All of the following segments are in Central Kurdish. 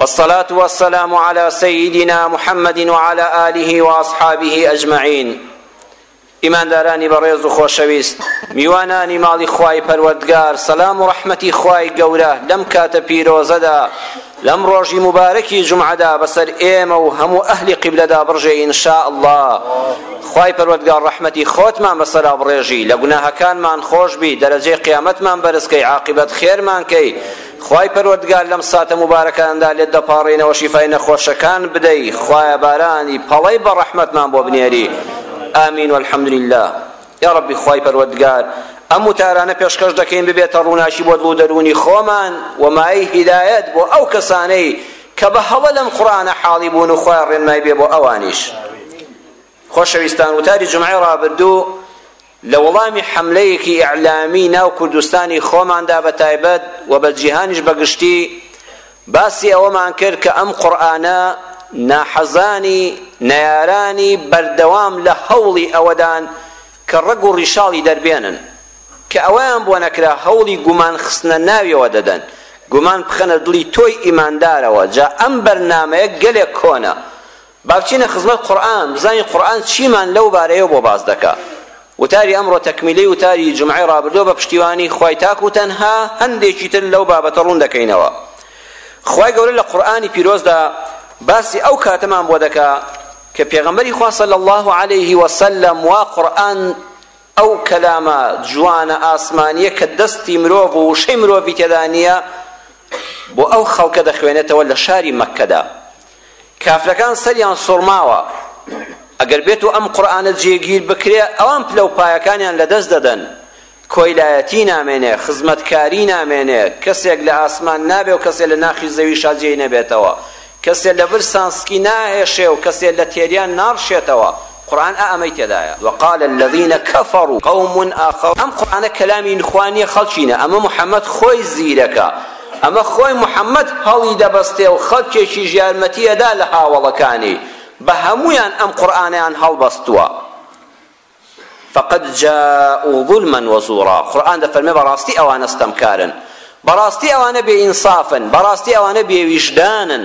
والصلاة والسلام على سيدنا محمد وعلى آله وأصحابه أجمعين ئیماندارانی بەڕێز و خۆشەویست میوانانی ماڵی خوای پەروەردگار سەلام و ڕەحمەتی خوای گەورە لەم کاتە پیرۆزەدا لەم ڕۆژی مبارەکی جمعەدا بەسەر ئێمە و هەموو ئەهلی قیبلەدا بڕژێ ئینشا ئەڵڵا خوای پەروەردگار ڕەحمەتی خۆتمان بەسەرا بڕێژی لە گوناهەکانمان خۆش بی دەرەجەی قیامەتمان بەرزکەی عاقبەت خێرمان کەی خوای پەروەردگار لەم ساتە موبارەکاندا لێت دەپاڕێینەوە شیفای نەخۆشەکان بدەی خوایە بارانی پەڵەی بە ڕەحمەتمان بۆ بنێری ئامین والحمدللە یا ڕەبی خوای پەروەردگار ئەم وتارانە پێشکەش دەکەین ببێتە ڕووناکی بۆ دڵ و دەروونی خۆمان و مایەی هیدایەت بۆ ئەو کەسانەی کە بە هەڵە لەم قورئانە حاڵی بوون و خوای ڕێنمای بێ بۆ ئەوانیش خۆشەویستان وتاری جمعی ڕابردوو لە وەڵامی حەملەیەکی ئیعلامی ناو کوردستانی خۆماندا بە تایبەت و بە جیهانیش بە گشتی باسی ئەوەمان کرد کە ئەم قورئانە ناحەزانی نەیارانی بەردەوام لە هەوڵی ئەوەدان کە ڕەگ و ڕیشاڵی دەربێنن کە ئەوەیان بۆ نەکرا هەوڵی گومان خستنە ناویەوە دەدەن گومان بخەنە دڵی تۆی ئیماندارەوە جا ئەم بەرنامەیە گەلێک کۆنە با بچینە خزمەت قورئان بزانین قورئان چیمان لەو بارەیەوە بۆ باس دەکا. وتاری ئەمڕۆ تەکمیلەی وتاری جومعەی ڕابردووە بە پشتیوانی خوای تاک و تەنها هەندێکی تر لەو بابەتە ڕوون دەکەینەوە. خوای گەورە لە قورئانی پیرۆزدا باسی ئەو کاتەمان بۆ دەکا کە پێغەمبەری خوا صلی الله علیه و سلم وا قورئان ئەو کەلامە جوانە ئاسمانیە کە دەستی مرۆڤ و وشەی مرۆڤی تێدا نییە بۆ ئەو خەڵکە دەخوێنێتەوە لە شاری مەککەدا کافرەکان سەریان سوڕماوە ئەگەر بێت و ئەم قورئانە جێگیر بکرێ ئەوان پلە و پایەکانیان لەدەست دەدەن کۆیلایەتی نامێنێ خزمەتکاری نامێنێ کەسێک لە ئاسمان نابێ و کەسێک لە ناخی زەوی شاجێی نەبێتەوە کەسێ لە برسانسکی ناهێشێ و کەسێ لە تێریان ناڕشێتەوە قورئان ئا ئەمەی تێدایە. وقال الذین کفروا قوم آخرون ئەم قورئانە کەلامی خوا نیە خەڵکینە ئەمە محمد خۆی زیرەکە ئەمە خۆی محمد هەڵی دەبەستێ و خەڵکێکیش یارمەتی ئەدا لە هاوەڵەکانی بە هەموویان ئەم قورئانەیان هەڵبەستوە فقد جاءوا ظلما وزورا قورئان دەفەرمێ بەڕاستی ئەوانە ستەمکارن بەڕاستی ئەوانە بێ ئینسافن بەڕاستی ئەوانە بێ ویژدانن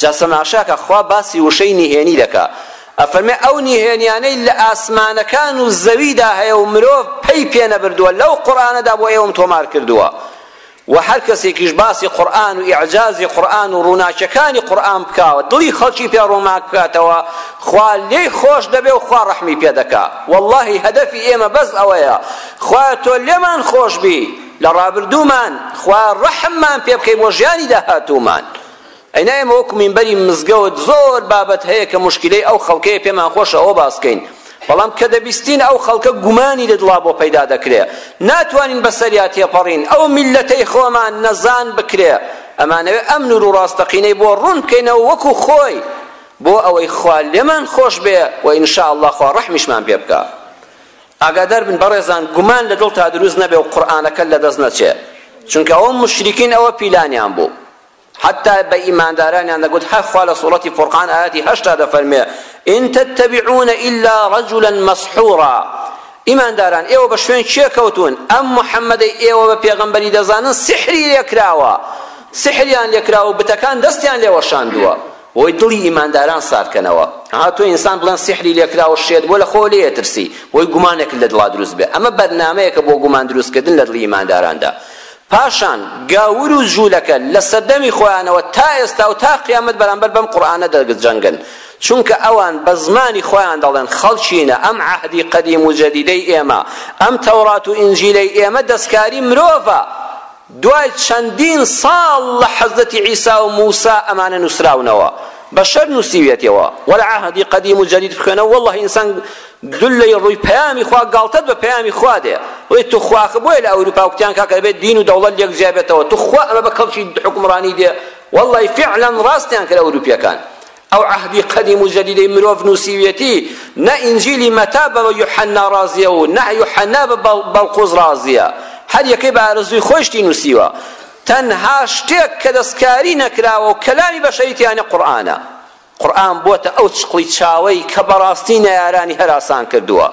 جا سەماعشاکە خوا باسی وشەی نهێنی دەکا ئەفەرمێ ئەو نهێنیانەی لە ئاسمانەکان و زەویدا هەیە و مرۆڤ پەی پێ نەبردووە لەو قورئانەدا بۆ ئێوەم تۆمار کردووە وە هەر کەسێکیش باسی قورئان و ئیعجازی قورئان و ڕووناکیەکانی قورئان بکاوە دڵی خەڵکی پێ ڕووناک بکاتەوە خوا لێی خۆش دەبێ و خوا ڕەحمی پێ دەکا وەڵڵاهی هەدەفی ئێمە بەس ئەوەیە خوایە تۆ لێمان خۆش بی لە ڕابردوومان خوایە ڕەحممان پێ بکەی بۆ ژیانی داهاتوومان ئەینا ئێمە وەکو مینبەری مزگەوت زۆر بابەت هەیە کە موشکیلەی ئەو خەڵکەیە پێمان خۆشە ئەوە باس کەین بەڵام کە دەبیستین ئەو خەڵکە گومانی لە دڵا بۆ پەیدا دەکرێ ناتوانین بەسەریا تێپەڕین ئەو میللەتەی خۆمان نەزان بکرێ ئەمانەوێ ئەم نور و ڕاستەقینەی بۆ ڕوون بکەینەوە وەکو خۆی بۆ ئەوەی خوا لێمان خۆش بێ و ئینشاء الله خوا ڕەحمیشمان پێ بکا ئاگادار بن بەڕێزان گومان لە دڵ تا دروست نەبێ و قورئانەکە لەدەست نەچێ چونکە ئەو مشریکین ئەوە پیلانیان بوو حەتتا بە ئیماندارانیان دەگوت هەر خوا لە سوڕەتی فورقان ئایەتی هەشتا دەفەرمێ ان تتبعون الا رجلا مسحورا ئیمانداران ئێوە بە شوێن کێ کەوتون ئەم محەممەدەی ئێوە بە پێغەمبەری دەزانن سحری لێکراوە سحریان لێکراوە بتەکان دەستیان لێوەشاندووە بۆی دڵی ئیمانداران سارکەنەوە ها تۆ ئینسان بڵێن سحری لێکراوە شێت بۆ لە خۆ لێ ترسی بۆی گومانێک لە دڵا دروست بێ ئەمە بەرنمەیەکە بۆ گومان دروستکردن لە دڵی ئیمانداراندا پاشان گاور و جولەکە لە سەردەمی خۆیانەوە تا ئێستا و تا قیامەت بەرامبەر بەم قورئانە دەجەنگن چونکە ئەوان بە زمانی خۆیان دەڵێن خەڵکینە ئەم عەهدی قەدیم و جەدیدەی ئێمە ئەم تەورات و ئینجیلەی ئێمە دەستکاری مرۆڤە دوای چەندین ساڵ لە حەزرەتی عیسا و موسا ئەمانە نووسراونەوە بەشەر نووسیویەتەوە وەرە عەهدی قەدیم و جەدید بخوێنەوە واللە ئینسان دلەی ڕوی پەیامی خوا گاڵتەت بە پەیامی خوا دێ ڵێ توخوا ئەخە بۆیە لە ئەوروپا وتیان کاکە دەبێت دین و دەوڵەت لێک جیا بێتەوە توخوا ئەمە بە کەڵکی حکومڕانی دێ واللەی فعلا ڕاستیان کرد ئەوروپیەکان ئەو عەهدی قەدیم و جەدیدەی مرۆڤ نووسیویەتی نە ئینجیلی مەتا بە یوحەنا ڕازیە و نە یوحەنا بە بەڵقوز ڕازیە هەر یەکەی بە ئارەزووی خۆشتی نووسیوە تەنها شتێک کە دەستکاری نەکراوە و کەلامی بەشەریتیانە قورئانە قورئان بۆتە ئەو چقڵی چاوەی کە بەڕاستی نەیارانی هەراسان کردووە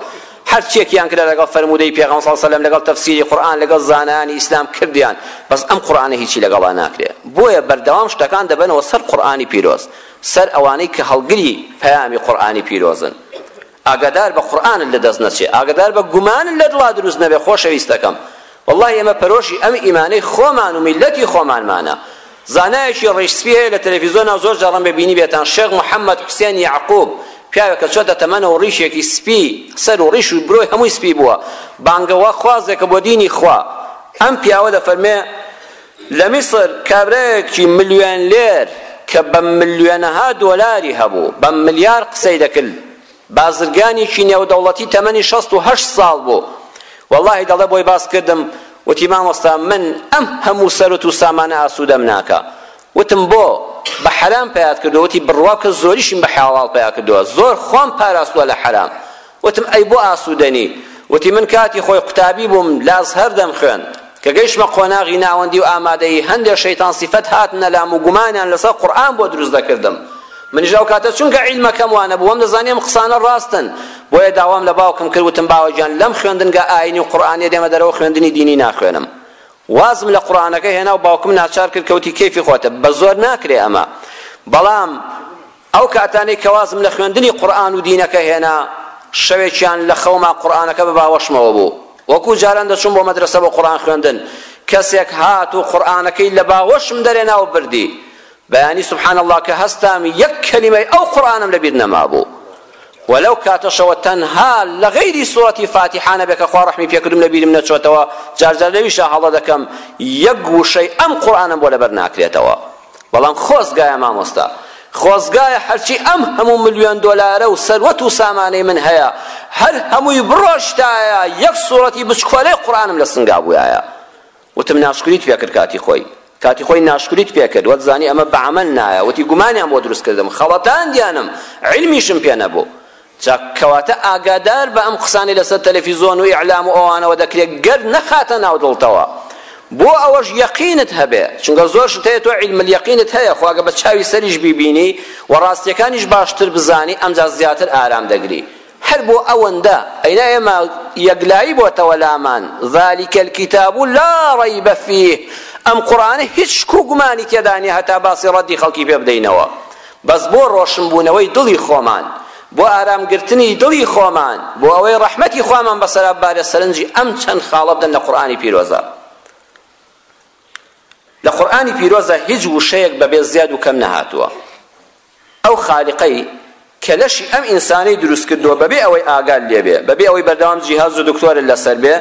هەر چیەکیان کرا لەگەڵ فەرموودەی پێغەمبەر صلی اللە علیە و سلم لەگەڵ تەفسیری قورئان لەگەڵ زانایانی ئیسلام کردیان بەس ئەم قورئانە هیچی لەگەڵا ناکرێ بۆیە بەردەوام شتەکان دەبەنەوە سەر قورئانی پیرۆز سەر ئەوانەی کە هەڵگری پەیامی قورئانی پیرۆزن ئاگادار بە قورئانت لە دەست نەچێ ئاگادار بە گومانت لە دڵا دروست نەبێ خۆشەویستەکەم وەڵڵاهی ئێمە پەرۆشی ئەم ئیمانەی خۆمان و میللەتی خۆمانمانە زانایەکی ڕیش سپی هەیە لە تەلەفیزۆنا زۆر جاڕم بێ بینی بێتان شێخ محەممەد حوسێن یعقوب پیاوێکە چۆتە تەمەنە و ڕیشێکی سپی سەر و ڕیش و برۆی هەمووی سپی بووە بانگەوە خوازێکە بۆ دینی خوا ئەم پیاوە دەفەرمێ لە میسر کابرایەکی ملیۆنلێر کە بە ملیۆنەها دۆلاری هەبوو، بە ملیار قسەی دەکرد، بازرگانێکی نێودەوڵەتی تەمەنی شەست و هەشت ساڵ بوو، وەڵاهی دەڵێ بۆی باس کردم، وتی مامۆستا من ئەم هەموو سەروت و سامانە ئاسوودەم ناکا، وتم بۆ؟ بە حەرام پەیات کردووە، وتی بڕوا بکە زۆریشیم بە حەڵاڵ پەیا کردووە، زۆر خۆم پاراستووە لە حەرام. وتم ئەی بۆ ئاسوودە نی؟ وتی من کاتی خۆی قوتابی بووم لە ئەزهەر دەمخوێند، کە گەیشتمە قۆناغی ناوەندی و ئامادەیی، هەندێ شەیتان سیفەت هاتنە لام و گومانیان لەسەر قورئان بۆ دروست دەکردم. منیش ئەو کاتە چونکە عیلمەکەم وا نەبوو، وەمدەزانی ئەم قسانە ڕاستن، بۆیە داوام لە باوکم کرد، وتم باوە گیان لەم خوێندنگا ئایینی و قورئانییە دێمە دەرەوە خوێندنی دینی ناخوێنم. وازم لە قورئانەکە هێنا و باوکم ناچار کرد کە وتی کەیفی خۆتە، بە زۆر ناکرێ ئەمە، بەڵام، ئەو کاتانەی کە وازم لە خوێندنی قورئان و دینەکە هێنا، شەوێکیان لە خەوما قورئانەکە بە باوەشمەوە بوو. وەکوو جاران دەچووم بۆ مەدرەسە بۆ قورئان خوێندن، کەسێک هات و قورئانەکەی لە باوەشم دەرێنا و بردی. بەیانی سبحان اللە کە هەستام یەک کەلیمەی ئەو قورئانەم لە بیر نەمابوو. وە لەو کاتەشەوە تەنها لە غەیری سورەتی فاتیحا نەبێ کە خوا ڕەحمی پێ کردووم لە بیرم نەچۆتەوە، جار جار لەویشا هەڵە دەکەم یەک وشەی ئەم قورئانەم بۆ لەبەر ناکرێتەوە. بەڵام خۆزگایە مامۆستا خۆزگایە هەرچی ئەم هەموو ملیۆن دۆلارە و سەروەت و سامانەی من هەیە هەر هەمووی بڕۆشتایە یەک سوڕەتی بچکۆلەی قورئانم لە سنگا بوویایە وتم ناشکریت پێکرد کاتی خۆی کاتی خۆی ناشکریت پێکرد وەت زانی ئەمە بە عەمەل نایە وتی گومانیان بۆ دروست کردم خەڵەتاندیانم علمیشم پێ نەبوو جا کەواتە ئاگادار بە ئەم قسانەی لەسەر تەلەفیزۆن و ئیعلام و ئەوانەوە دەکرێ گەر نەخاتە ناو دڵتەوە بۆ ئەوەش یەقینت هەبێ چونکە زۆر شت هەیە تۆ عیلم الیقینت هەیە خۆ ئەگە بە چاوی سەریش بیبینی و ڕاستیەکانیش باشتر بزانی ئەمجا زیاتر ئارام دەگری هەر بۆ ئەوەندە ئەینا ئێمە یەکلایی بۆتەوە لامان ذلك الكتاب لا ريب فيه ئەم قورآنە هیچ شک و گومانی تێدا نیە هەتا باسی ڕەدی خەڵکی پێ بدەینەوە بەس بۆ ڕۆشنبوونەوەی دڵی خۆمان، بۆ ئارامگرتنی دڵی خۆمان، بۆ ئەوەی ڕەحمەتی خوامان بەسەرا ببارێت سەرنجی ئەم چەند خاڵە بدەن لە قورئانی پیرۆزدا. لە قورئانی پیرۆزدا هیچ وشەیەک بەبێ زیاد و کەم نەهاتووە. ئەو خالیقەی کە لەشی ئەم ئینسانەی دروست کردووە بەبێ ئەوەی ئاگات لێبێ، بەبێ ئەوەی بەردەوام جیهاز و دکتۆرت لەسەر بێ،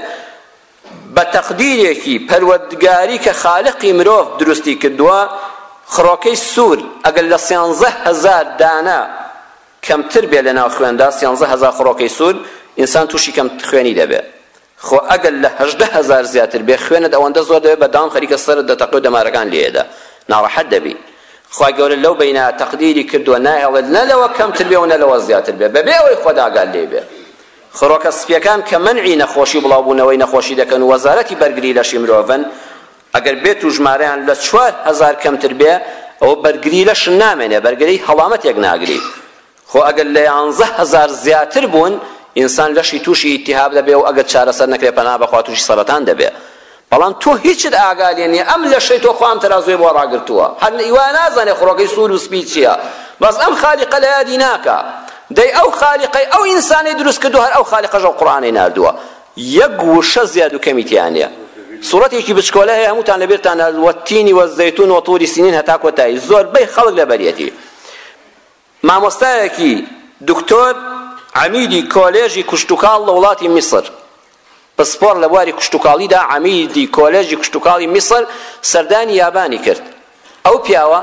بە تەقدیرێکی پەروەردگاری کە خالقی مرۆڤ دروستی کردووە خڕۆکەی سوور ئەگەر لە سیانزە هەزار دانە کەمتر بێ لە ناو خوێندا سیانزە هەزار خڕۆکەی سوور ئینسان تووشی کەم خوێنی دەبێ خۆ ئەگەر لە هەژدە هەزار زیاتر بێ خوێنت ئەوەندە زۆر دەبێ بە دام خەریکە سەرت دەتەقێ و دەمارەکان لێدە ناڕەحەت دەبی خوای گەورە لەو بینە تەقدیری کردووە نایهڵێت نە لەوە کەمتر بێ و نە لەوە زیاتر بێ بەبێ ئەوەی خۆدا ئاگات لێ بێ خڕۆکە سپییەکان کە مەنعی نەخۆشی و بڵاوبوونەوەی نەخۆشی دەکەن و وەزارەتی بەرگری لەشی مرۆڤن، ئەگەر بێت و ژمارەیان لە چوار هەزار کەمتر بێ، ئەوە بەرگری لەش نامێنێ، بەرگری هەڵامەتێک ناگری. خۆ ئەگەر لە یانزە هەزار زیاتر بوون، ئینسان لەشی تووشی ئیلتیهاب دەبێ و ئەگەر چارەسەر نەکرێ پەنا بەخوا تووشی سەرەتان دەبێ. بەڵام تۆ هیچت ئاگا لێ نیە ئەم لەشەی تۆ خۆ ئەم تەرازوەی بۆ ڕاگرتووە هەر ئیوا نازانێ خڕۆکەی سوور و سپی چیە بەس ئەم خالیقە لە یادی ناکا دەی ئەو خالیقەی ئەو ئینسانەی دروست کردووە هەر ئەو خالیقەش ئەو قورئانەی ناردووە یەک وشە زیاد و کەمی تیا نیە سوورەتێکی بچکۆلە هەیە هەمووتان لە بیرتانە وەتینی وەزەیتون وەطوری سینین هەتا کۆتایی زۆربەی خەڵک لەبەریەتی مامۆستایەکی دکتۆر عەمیدی کۆلێژی کشتوکاڵ لە وڵاتی میسر پسپۆڕ لە بواری کشتوکاڵیدا عەمیدی کۆلێژی کشتوکاڵی میسر سەردانی یابانی کرد ئەو پیاوە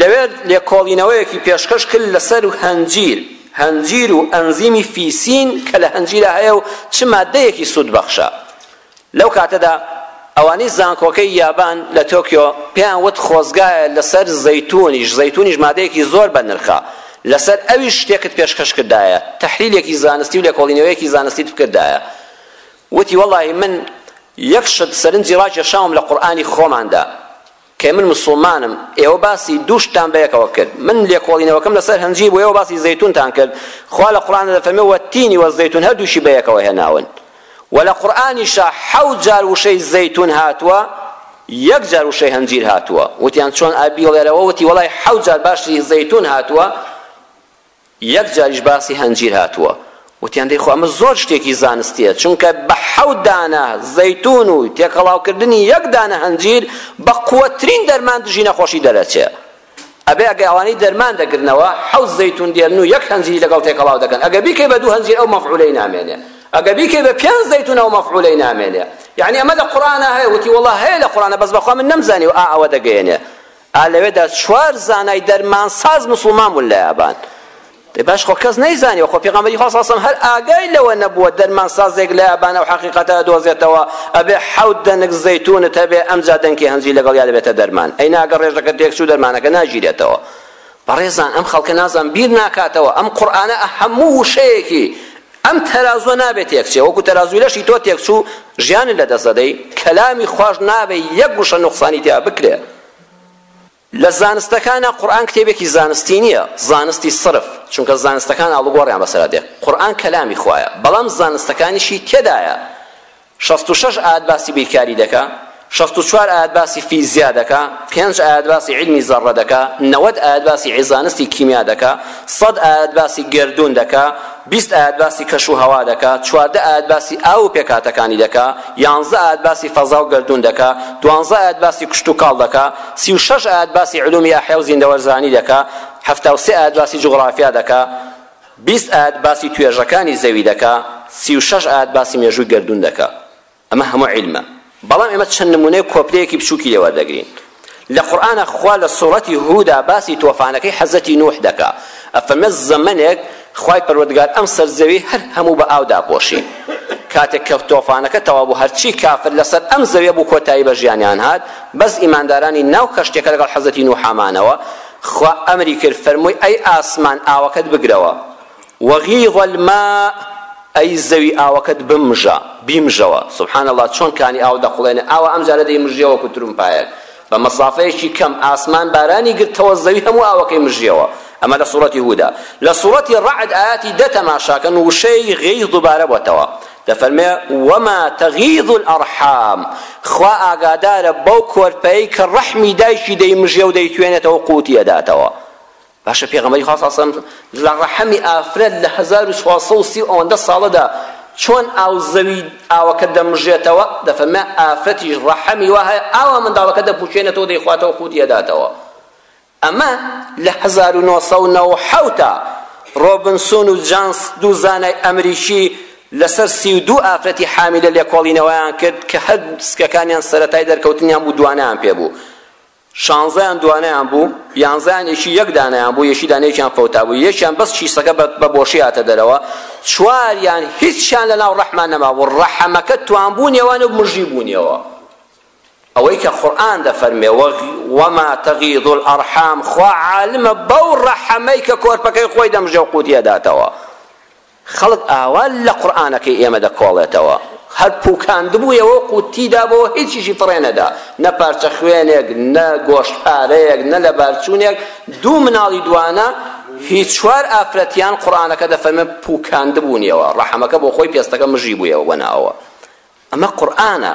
لەوێ لێکۆڵینەوەیەکی پێشکەش کرد لەسەر هەنجیر هەنجیر و ئەنزیمی فیسین کە لە هەنجیرە هەیە و چ مادەیەکی سوود بەخشە لەو کاتەدا ئەوانەی زانکۆکەی یابان لە تۆکیۆ پێیان وت خۆزگایە لەسەر زەیتونیش، زەیتونیش مادەیەکی زۆر بەنرخە، لەسەر ئەویش شتێکت پێشکەش کردایە، تەحلیلێکی زانستی و لێکۆڵینەوەیەکی زانستیت بکردایە. وتی وەڵاهی من یەک شت سەرنجی ڕاکێشاوم لە قورئانی خۆماندا. کە من موسڵمانم ئێوە باسی دوو شتتان بەیەکەوە کرد من لێکۆڵینەوەکەم لەسەر هەنجیر بوو ئێوە باسی زەیتونتان کرد خوا لە قورئاندا دەفەرمێ وەتینی وەزەیتون هەردووشی بەیەکەوە هێناون و لە قورئانیشا حەوت جار وشەی زەیتون هاتووە یەک جار وشەی هەنجیر هاتووە وتیان چۆن ئابی وڵێرەوە وتی وڵای حەوت جار باشی زەیتون هاتووە یەک جاریش باسی هەنجیر هاتووە وتیان دەی خۆ ئەمە زۆر شتێکی زانستیە چونکە بە حەوت دانە زەیتون و تێکەڵاوکردنی یەک دانە هەنجیر بە قوەترین دەرمان دژی نەخۆشی دەرەچێ ئەبێ ئەگەر ئەوانەی دەرمان دەگرنەوە حەوت زەیتون دێرن و یەک هەنجیری لەگەڵ تێکەڵاو دەکەن ئەگە بیکەی بە دوو هەنجیر ئەو مەفعولەی نامێنێ ئەگە بیکەی بە پێنج زەیتون ئەو مەفعولەی نامێنێ یعنی ئەمە لە قورئانە هەیە وتی وەڵڵا هەیە لە قورئانە بەس بەخوا من نەمزانی و ئا ئەوە دەگەیەنێ ئا لەوێدا چوار زانای دەرمانساز موسڵمان بوون لە یابان دەی باش خۆ کەس نەیزانیوە خۆ پێغەمبەری خوا سەڵسەم هەر ئاگای لەوە نەبووە دەرمانسازێک لە یابانە و حەقیقەتە دۆزێتەوە ئەبێ حەوت دەنک زەیتونت هەبێ ئەمجا دەنکی هەنجیر لەگەڵیا دەبێتە دەرمان ئەی ناگە ڕێژەکە تێکچوو دەرمانەکە ناگیرێتەوە بەڕێزان ئەم خەڵکە نازانم بیر ناکاتەوە ئەم قورئانە هەموو وشەیەکی ئەم تەرازوە نابێت تێکچێ وەکو تەرازوی لەشی تۆ تێکچوو ژیانت لە دەست دەدەی کەلامی خواش نابێ یەک وشە نوقسانی تیا بکرێ لە زانستەکانە قورئان کتێبێکی زانستی نییە زانستی صرف چونکە زانستەکان ئاڵوگۆڕیان بەسەرا دێ قورئان کەلامی خوایە بەڵام زانستەکانیشی تێدایە شەست و شەش ئایەت باسی بیرکاری دەکا، شەست و چوار ئایەت باسی فیزیا دەکا، پێنج ئایەت باسی عیلمی زەڕە دەکا، نەوەد ئایەت باسی عیزانستی کیمیا دەکا، سەد ئایەت باسی گەردوون دەکا، بیست ئایەت باسی کەش و هەوا دەکا، چواردە ئایەت باسی ئاو و پێکهاتەکانی دەکا، یانزدە ئایەت باسی فەزا و گەردوون دەکا، دوانزدە ئایەت باسی کشتوکاڵ دەکا، سی و شەش ئایەت باسی علومی ئەحیا و زیندەوەرزانی دەکا، حەفتا و سێ ئایەت باسی جوغرافیا دەکا، بیست ئایەت باسی توێژەکانی زەوی دەکا سی و شەش ئایەت باسی مێژووی گەردوون دەکا ئەمە هەموو عیلمە بەڵام ئێمە چەند نموونەی کۆپلەیەکی بچووکی لێ وەردەگرین لە قورئانا خوا لە سوڕەتی هودا باسی تۆفانەکەی حەزەتی نوح دەکا ئەفەرمێ زەمەنێک خوای پەروەردگار ئەم سەر زەوی هەر هەموو بە ئاو داپۆشی کاتێک کە تۆفانەکە تەواو بوو هەرچی کافر لەسەر ئەم زەویە بوو کۆتایی بە ژیانیان هات بەس ئیماندارانی ناو کەشتێکە لەگەڵ حەزەتی نوحامانەوە خوا ئەمری کرد فەرمووی ئەی ئاسمان ئاوەکەت بگرەوە، وغیض الماء، ئەی زەوی ئاوەکەت بمژە، بیمژەوە، سبحان اللە چۆن کانی ئاو دەخوڵێنێ، ئاوە ئەمجارە دەیمژیەوە وەکو ترومپایەک، بە مەسافەیەکی کەم ئاسمان بارانی گرتەوە زەوی هەموو ئاوەکەی مژیەوە، ئەمە لە سورەتی هودا، لە سورەتی رعد ئایاتی دە تەماشاکەن وشەی، غیض، دوبارە بۆتەوە. دەفەرمێ وما تغیض الارحام خوا ئاگادارە بەو کۆرپەی کە ڕەحمی دایکی دەیمژێ و دەیتوێنێتەوە قوتی ئەداتەوە باشە پێغەمبەری خوا ساسم لە ڕەحمی ئافرەت لە 1430 ئەوەندە ساڵەدا چۆن ئاو زەوی ئاوەکە دەمژێتەوە دەفەرمێ ئافرەتیش ڕەحمی وایە ئاوا منداڵەکە دەپوشێنێتەوە دەیخواتەوە قوتی ئەداتەوە ئەمە لە هەزار و نۆ سەد و نەوە و حەوت ە ڕۆبنسون و جانس دوو زانای ئەمریکی لەسەر سی و دوو ئافرەتی حامیلە لێکۆڵینەوەیان کرد کە هەر سکەکانیان سەرەتای دەرکەوتنیان بوو دوانەیان پێ بوو شانزەیان دوانەیان بوو یانزەیان یەکی یەک دانەیان بوو یەکی دانەیەکیان فەوتا بوو یەکیان بەس کیسەکە بە بۆشی هاتە دەرەوە چواریان هیچیان لەناو ڕەحمان نەمابوو ڕەحمەکە توانبوونیەوان و مژی بوونیەوە ئەوەی کە قورئان دەفەرمێ وما تغیض الارحام خوا عالمە بەو ڕەحمەی کە کۆرپەکەی خۆی دەمژێ و قوتی ئەداتەوە خەڵک ئاوا لە قورئانەکەی ئێمە دەکۆڵێتەوە هەر پوکاندبوویەوە قوتی دابەوە هیچیشی فڕێ نەدا نە پارچە خوێنێک نە گۆشت پارەیەک نە لەبارچوونێک دوو مناڵی دوانە هیچ چوار ئافرەتیان قورئانەکە دەفەرمێ پوکاندبوونیەوە ڕەحمەکە بۆ خۆی پێستەکە مژی بوویەوە بەناوە ئەمە قورئانە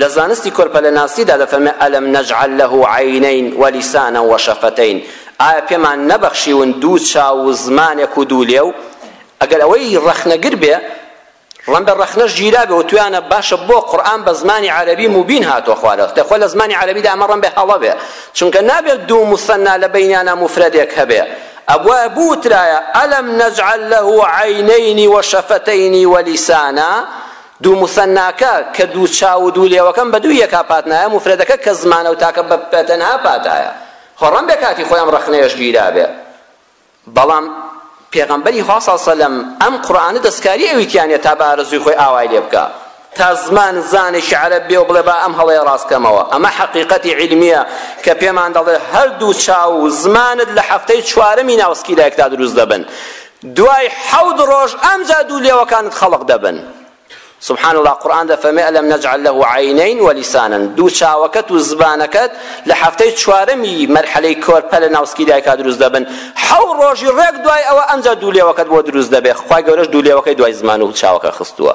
لە زانستی کۆرپەلەناسیدا دەفەرمێ ئەلەم نەجعل لەه عەینەین وەلیسانە وەشەفەتەین ئایا پێمان نەبەخشیون دوو چاو و زمانێک و دوو لێو ئەگەر ئەوەی ڕەخنەگر بێ ڕەنبە ڕەخنەش گیرا بێ وتویانە باشە بۆ قورئان بە زمانی عەرەبی مبین هاتووە خوارەوە دە خۆ لە زمانی عەرەبیدا ئەمە ڕەنبێ هەڵە بێ چونکە نابێت دوو موسەنا لە بەینیانا موفرەدێک هەبێ ئەبوایە بوترایە ئەلم نجعل له عینین و شفتین و لسانا دوو مثناکە کە دوو چاو و دوو لێوەکەم بە دوو یەکا پاتنایە مفردەکە کە زمانە و تاکە بە تەنها پاتایە خۆ ڕەم بێ کاتی خۆیان ڕەخنەیەش گیرابێ بەڵام پێغەمبەری خوا صلی الله علیه و سلم ئەم قورئانە دەستکاری ئەوی تیانە تا بە ئارەزووی خۆی ئاوای لێ بکا تا زمان زانێکی عەرەب بێ و بڵێ با ئەم هەڵەیە ڕاست کەمەوە ئەمە حەقیقەتی عیلمییە کە پێمان دەڵێ هەردوو چاو و زمانت لە هەفتەی چوارەمی ناو سکی دایکتا دروست دەبن دوای حەوت ڕۆژ ئەمجا دوو لێوەکانت خەڵق دەبن سبحان الله قورآن دەفەرمێ ئەلەم نەجعل له عینین و لسانا دوو چاوەکەت و زبانەکەت لە هەفتەی چوارەمی مەرحەلەی کۆرپە لە ناوسکی دایکا دروست دەبن حەو ڕۆژی ڕێک دوای ئەوە ئەمجا دوو لێوەکەت بۆ دروست دەبێ خوای گەورەش دوو لێوەکەی دوای زمان و چاوەکە خستووە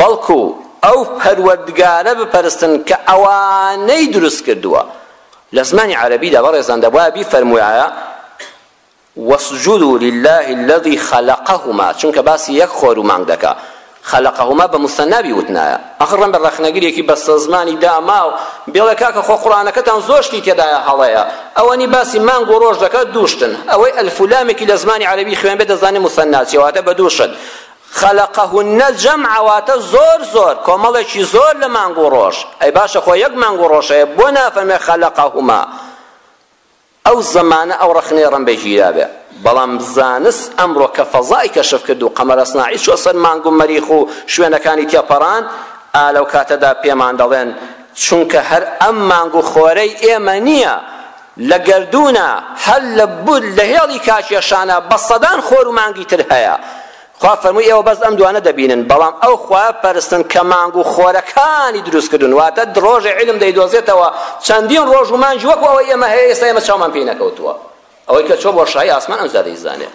بەڵکو ئەو پەروەردگارە بپەرستن کە ئەوانەی دروست کردووە لە زمانی عەرەبیدا بەڕێزان دەبوایە بیفەرموویایە واسجدوا لله الذي خلقهما چونکە باسی یەک خۆر و مانگ دەکا خلقهما بە مستەنابی وتنایە ئەخر ڕەنبە ڕەخنەگرێکی بەستە زمانی داما و بێڵێ کاکە خۆ قوڕانەکەتان زۆر شتی تێدایە هەڵەیە ئەوەنی باسی مانگ و ڕۆژ دەکات دووشتن ئەوەی ئەلفولامێکی لە زمانی عەرەبی خوێن بێ دەزانێ مستەناچێ واتە بە دووشت خلقهن جمع واتە زۆر زۆر کۆمەڵێکی زۆر لە مانگ و ڕۆژ ئەی باشە خۆ یەک مانگ و ڕۆژ هەیە بۆ نافەرمێ خلقهما ئەو زمانە ئەو ڕەخنەی ڕەمبە گیرابێ بەڵام زانست ئەمڕۆ کە فەزای کەشف کرد و قەمەرە سناعی چوە سەر مانگ و مەریخ و شوێنەکانی تێپەڕاند ئا لەو کاتەدا پێمان دەڵێن چونکە هەر ئەم مانگ و خۆرەی ئێمە نییە لە گەردوونە هەر لە بوور لە هێڵی کاکێشانە بە سەدان خۆر و مانگی تر هەیە خوا فەرمووی ئێوە بەس ئەم دوانە دەبینن بەڵام ئەو خوایە پەرستن کە مانگ و خۆرەکانی دروست کردوون واتە ڕۆژێ عیلم دەیدۆزێتەوە چەندین ڕۆژ و مانگی وەکو ئەوەی ئێمە هەیە ئێستا ئێمە چاومان پێی نەکەوتووە ئەوەی کە چۆ بۆ شای ئاسمان ئەمجا دەیزانێت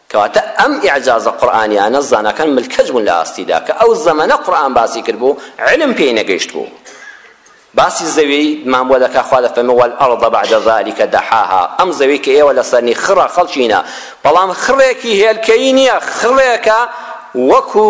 کەواتە ئەم ئیعجازە قورئانیانە زاناکان ملکەچ بوون لە ئاستیدا کە ئەو زەمەنە قورئان باسی کردبوو علم پێی نەگەیشتبوو باسی زەوی مان بۆ دەکا خوا دەفەرمێ والارض بعد ذلك دحاها ئەم زەوی کە ئێوە لەسەرنی خڕە خەڵکینە بەڵام خڕێکی هێلکەیی نییە خڕێکە وەکو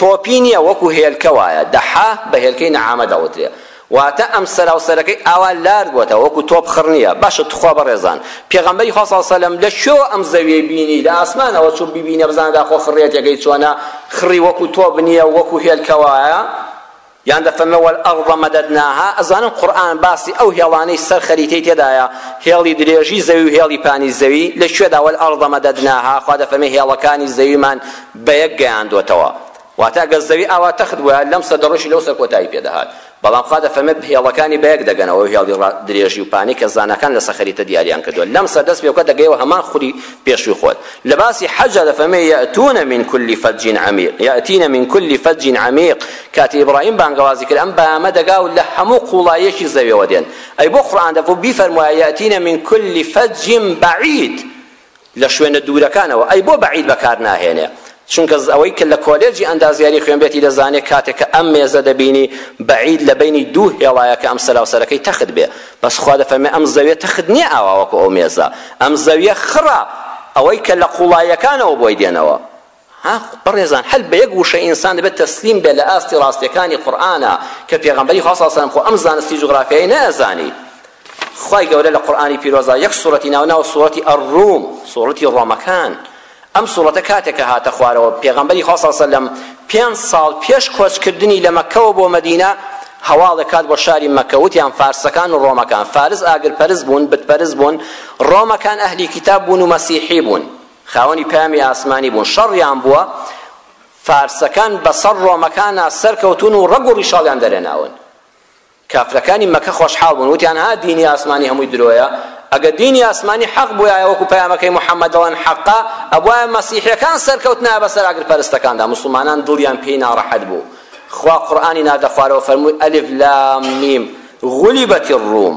تۆپی نییە وەکو هێلکە وایە دحا بە هێلکەی نەعامە دەوترێ واتە ئەم سەرا و سەرەکەی ئاوا لارد بۆتەوە وەکو تۆپ خڕ نیە باشە توخوا بەڕێزان پێغەمبەری خوا صلی سەلەم لە کوێوە ئەم زەویەی بینی لە ئاسمانەوە چوو بیبینێ بزانە داخۆ خڕێتیەکەی چۆنە خڕی وەکو تۆپ نیە وەکو هێلکە وایە یان دەفەرمێ والارض مددناها ئەزانم قورئان باسی ئەو هێڵانەی سەر خەریتەی تێدایە هێڵی درێژی زەوی و هێڵی پانی زەوی لە کوێدا والارض مددناها خوا دەفەرمێ هێڵەکانی زەویمان بە یەک گەیاندوەتەوە واتە ئەگەر زەوی ئاوا تەخت بوایە لەم سەر دەڕۆیشت لەو سەر کۆتایی پێ دەهات. بەڵام خوا دەفەرمێت هێڵەکانی بەیەک دەگەنەوە، ئەو هێڵی درێژی و پانەی کە زاناکان لەسەر خەریتە دیاریان کردووە، لەم سەر دەست پێ بکە دەگەیەوە هەمان خولی پێشووی خۆت. لە باسی حەجدا دەفەرمێت یەئتوون من کل فج عمیق یەئتین من کل فج عمیق کاتێ ئیبراهیم بانگەوازی کرد ئەم بەیامە دەگا و لە هەموو قوڵاییەکی زەویەوە دێن. ئەی بۆ قورئان دەفەرموو بیفەرموایە یەئتین من کل فج بعید لە شوێنە دوورەکانەوە ئەی بۆ بەعید بەکار ناهێنێ چونکە ئەوەی کە لە کۆلێجی ئەندازیاری خوێنبێتی دەزانێ کاتێک کە ئەم مێزە دەبینی بەعید لە بینی دوو هێڵایەکە ئەم سەراوسەرەکەی تەخت بێ بەس خوا دەفەرمێ ئەم زەویە تەخت نییە ئاواوەکو ئەو مێزە ئەم زەویە خڕە ئەوەی کە لە قوڵایەکانەوە بۆی دێنەوە ها بەڕێزان هەر بە یەک وشە ئینسان دەبێت تەسلیم بێت لە ئاستی ڕاستیەکانی قورئانە کە پێغەمبەری خوا صلی اللە علیە و سلم خۆ ئەم زانستی جوغرافیای نەئەزانی خوای گەورە لە قورئانی پیرۆزە یەک سوڕەتی ناو ناو سوڕەتی الروم سوڕەتی ڕۆمەکان ئەم سوڕەتە کاتێک کە هاتە خوارەوە پێغەمبەری خوا صلی اللە علیە و سلم پێنج ساڵ پێش کۆچکردنی لە مەککەوە بۆ مەدینە هەواڵێک کات بۆ شاری مەکە وتیان فارسەکان و ڕۆمەکان فارس ئاگرپەرست بوون بتپەرست بوون ڕۆمەکان ئەهلی کیتاب بوون و مەسیحی بوون خاوەنی پەیامی ئاسمانی بوون شەڕیان بووە فارسەکان بەسەر ڕۆمەکانا سەرکەوتون و ڕەگ و ڕیشاڵیان دەرێناون کافرەکانی مەکە خۆشحاڵ بوون وتیان ها دینی ئاسمانی هەمووی درۆیە ئەگە دینی ئاسمانی حەق بووایە وەکو پەیامەکەی محەممەد دەڵێن حەقا ئەبوایە مەسیحەکان سەرکەوتنا بەسەر ئاگر پەرستەکاندا مسلمانان دڵیان پێی ناڕەحەت بوو خوا قورآانی ناردە خوارەوە فەرمووی ئەلف لام میم غلبت الروم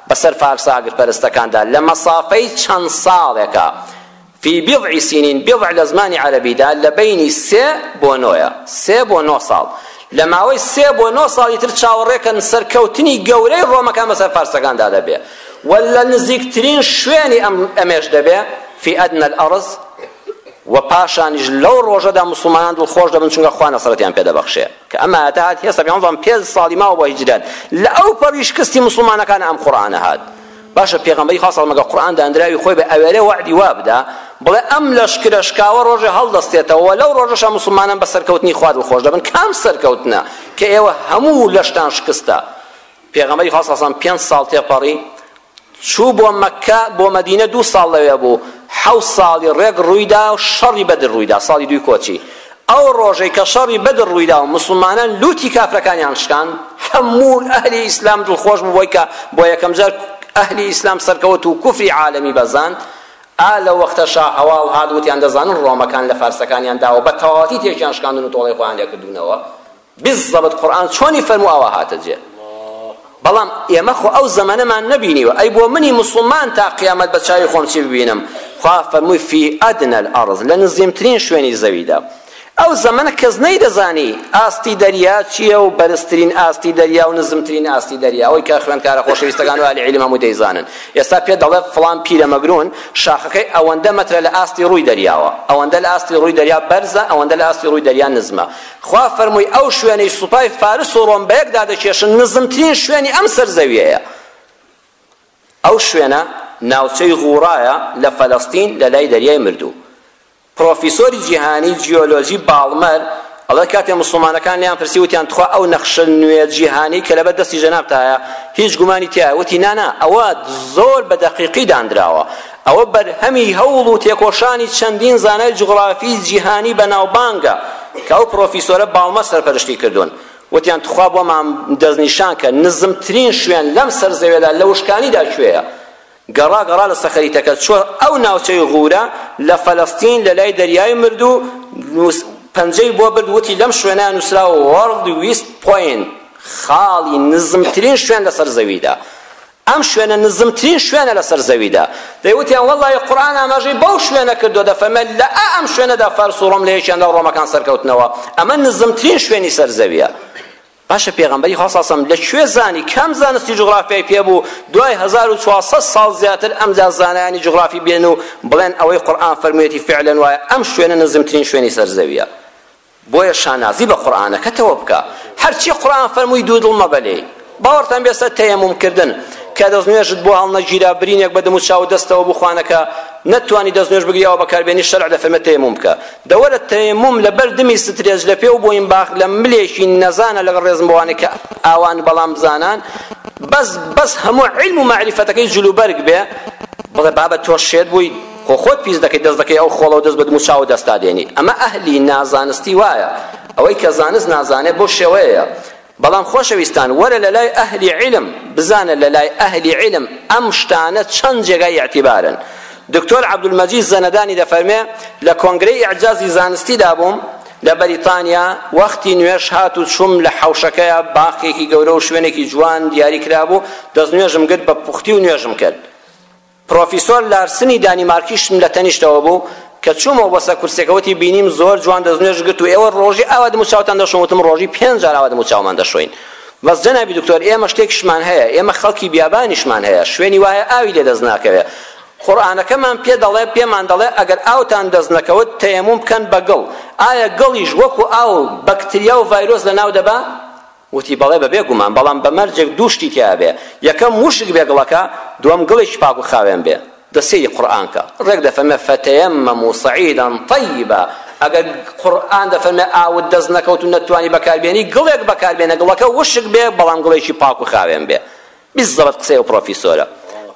بەسەر فارسە ئاگرپەرستەکاندا لە مەسافەی چەند ساڵێکا، فی بضع سنین، بضع لە زمانی عەرەبیدا لە بەینی سێ بۆ نۆیە، سێ بۆ نۆ ساڵ، لە ماوەی سێ بۆ نۆ ساڵی تر چاوەڕێکەن سەرکەوتنی گەورەی ڕۆمەکان بەسەر فارسەکاندا دەبێ و لە نزیکترین شوێنی ئەم ئەمێش دەبێ فی ئەدنە الارض و پاشانیش لەو ڕۆژەدا موسڵمانان دڵخۆش دەبن چونکە خوا نەسرەتیان پێ دەبەخشێ. کە ئەم ئایەتە هات هێستا پێغەمبەر سەڵام پێنج ساڵی ماوە بۆ هیجرەت لە ئەو پەڕی شکستی موسڵمانەکان ئەم قورئانە هات باشە پێغەمبەری خوا سەڵام ئەگەر قورئان دانراوی خۆی بێ ئەوێرێ وەعدی وا بدا بڵێ ئەم لەشکرە شکاوە ڕۆژێ هەڵدەستێتەوە لەو ڕۆژەشە موسڵمانان بە سەرکەوتنی خوا دڵخۆش دەبن کام سەرکەوتنە کە ئێوە هەموو لەشتان شکستە پێغەمبەری خوا صلی اللە علیە و سەللەم پێنج ساڵ تێپەڕی چوو بۆ مەککە بۆ مەدینە دوو ساڵ لەوێ بوو حەوت ساڵی ڕێک ڕوویدا و شەڕی بەدر ڕوویدا ساڵی دووی کۆچی ئەو ڕۆژەی کە شەڕی بەدر ڕوویدا و مسلمانان لوتی کافرەکانیان شکان هەموو ئەهلی ئیسلام دڵخۆش بوو بۆی کە بۆ یەکەم جار ئەهلی ئیسلام سەرکەوت و کوفری عالەمی بەزاند ئا لە وەختەشا هەواڵ هات وتیان دەزانن ڕۆمەکان لە فارسەکانیان داوە بە تەواوەتی تێکیان شکاندن و تۆڵەی خۆیان لێکردوونەوە بالضبط قورئان چۆنی فەرموو ئاوا هاتە جێ بەڵام ئێمە خۆ ئەو زەمەنەمان نەبینیوە ئەی بۆ منی مسلمان تا قیامەت بە چاوی خۆم چی ببینم خوا فەرمووی فی ئەدنە الارض لە نزیمترین شوێنی زەویدا ئەو زەمەنە کەس نەیدەزانی ئاستی دەریا چییە و بەرزترین ئاستی دەریا و نزمترین ئاستی دەریا ئەوەی کە خوێندکارە خۆشەویستەکان و ئالی عیلم هەموو دەیزانن ئێستا پێ دەڵێ فڵان پیرە مەگرون شاخەکەی ئەوەندە مەترە لە ئاستی ڕووی دەریاوە ئەوەندە لە ئاستی ڕووی دەریا بەرزە ئەوەندە لە ئاستی ڕووی دەریا نزمە خوا فەرمووی ئەو شوێنەی سوپای فارس و ڕۆم بەیەکدا دەکێشن نزمترین شوێنی ئەم سەر زەویەیە ئەو شوێنە ناوچەی غوڕایە لە فەلەستین لە لای دەریای مردوو پرۆفیسۆری جیهانی جیۆلۆجی باڵمەر ئەڵێ کاتێ مسلمانەکان لیان پرسی وتیان تخوا ئەو نەخشە نوێ جیهانی کە لەبەر دەستی جەنابتایە هیچ گومانی تایە وتی نانا ئەوە زۆر بە دەقیقی داندراوە ئەوە بەرهەمی هەوڵ و تێکۆشانی چەندین زانای جوغرافی جیهانی بەناوبانگە کە ئەو پرۆفیسۆرە باڵمە سەرپەرشتی کردوون، وتیان تخوا بۆمان دەستنیشان کە نزمترین شوێن لەم سەر زەوێدا لە وشکانیدا کوێیە؟ گەڕا گەڕا لە سەخەریتەکە چۆ ئەو ناوچەی غورە لە فەلەستین لە لای دەریای مردوو نووس پەنجەی بۆ برد وتی لەم شوێنە نووسراوە World West Point خاڵی نزمترین شوێن لەسەر زەویدا ئەم شوێنە نزمترین شوێنە لەسەر زەویدا. دەیوتیان وەڵڵاهی قورئان ئاماژەی بەو شوێنە کردووە، دەفەرمێت لە ئا ئەم شوێنەدا فارس و ڕۆم لە یەکیان دا و ڕۆمەکان سەرکەوتنەوە، ئەمە نزمترین شوێنی سەر زەویە. باشە پێغەمبەری خوا صلی اللە علیه و سلم لە کوێ زانی؟ کام زانستی جوغرافیای پێ بوو دوای هەزار و چوار سەد ساڵ زیاتر ئەمجا زانایانی جوغرافی بێن و بڵێن ئەوەی قورئان فەرموویەتی فعلا وایە ئەم شوێنە نزمترین شوێنی سەر زەویە؟ بۆیە شانازی بە قورئانەکەتەوە بکە هەرچی قورئان فەرمووی دوو دڵ مەبە لێی باوەڕتان بێ سەر تەیەموم کردن کە دەستنوێژت بۆ هەڵنەگیرا برینێک بە دەموچاو و دەستەوە بوو خوانەکە نەتوانی دەستنوێژ بگری ئەوە بەکاربێنی شەرع دەفەرمێت تەیەموم بکە دەوەرە تەیەموم لە بەر دمی سترێج لە پێو بۆین باخ لە ملێکی نەزانە لەگەڵ ڕێزم بۆوانێک کە ئاوان بەڵام زانان بەس بەس هەموو علم و مەعریفەتەکەی جلوبەرگ بێ بڵێ بابە تۆ شێت بووی خۆ خۆت پیس دەکەی دەست دەکەی ئەو خۆڵەو دەست بە دمو چاو دەستا دێنی ئەمە ئەهلی نازانستی وایە ئەوەی کە زانست نازانێ بەو شێوەیە بەڵام خۆشەویستان وەرە لە لای ئەهلی عیلم بزانە لە لای ئەهلی عیلم ئەم شتانە چەند جێگای ئیعتیبارن دکتۆر عەبدولمەجید زەنەدانی دەفەرمێ لە کۆنگرەی ئیعجازی زانستیدا بووم لە بەریتانیا وەختی نوێش هات و چوم لە حەوشەکەیە باخێکی گەورە و شوێنێکی جوان دیاری کرابوو دەست نوێژم گرت بە پوختی و نوێژم کرد پرۆفیسۆر لارسنی دانیمارکیشم لە تەنیشتەوە بوو، کە چوومەوە بۆ سەر کورسیەکە وتی بینیم زۆر جوان دەستنوێژ گرت و ئێوە ڕۆژی ئاوا دموچاوتان دەشۆن وتم ڕۆژی پێنج جار ئاوا دموچاومان دەشۆین بەس جەنابی دکتۆر ئێمە شتێکیشمان هەیە ئێمە خەڵکی بیابانیشمان هەیە شوێنی وایە ئاوی لێ دەست ناکەوێ قورئانەکەمان پێ دەڵێ پێمان دەڵێ ئەگەر ئاوتان دەست نەکەوت تەیەموم بکەن بە گڵ ئایا گڵیش وەکو ئاو بەکتریا و ڤایرۆس لەناو دەبا وتی، بەڵێ بەبێ گومان، بەڵام بە مەرجێک دوو شتی تیا بێ، یەکەم وشک بێ گڵەکە، دووەم گڵێکی پاک و خاوێن بێ. دە سەیری قورئان کە، ڕێک دەفەرمێ، فتیمموا صعیدا طیبا، ئەگەر قورئان دەفەرمێ ئاوت دەست نەکەوت و نەتتوانی بەکاربێنی، گڵێک بەکاربێنە، گڵەکە وشک بێ، بەڵام گڵێکی پاک و خاوێن بێ. بیست زەبت قسەی ئەو پڕۆفیسۆرە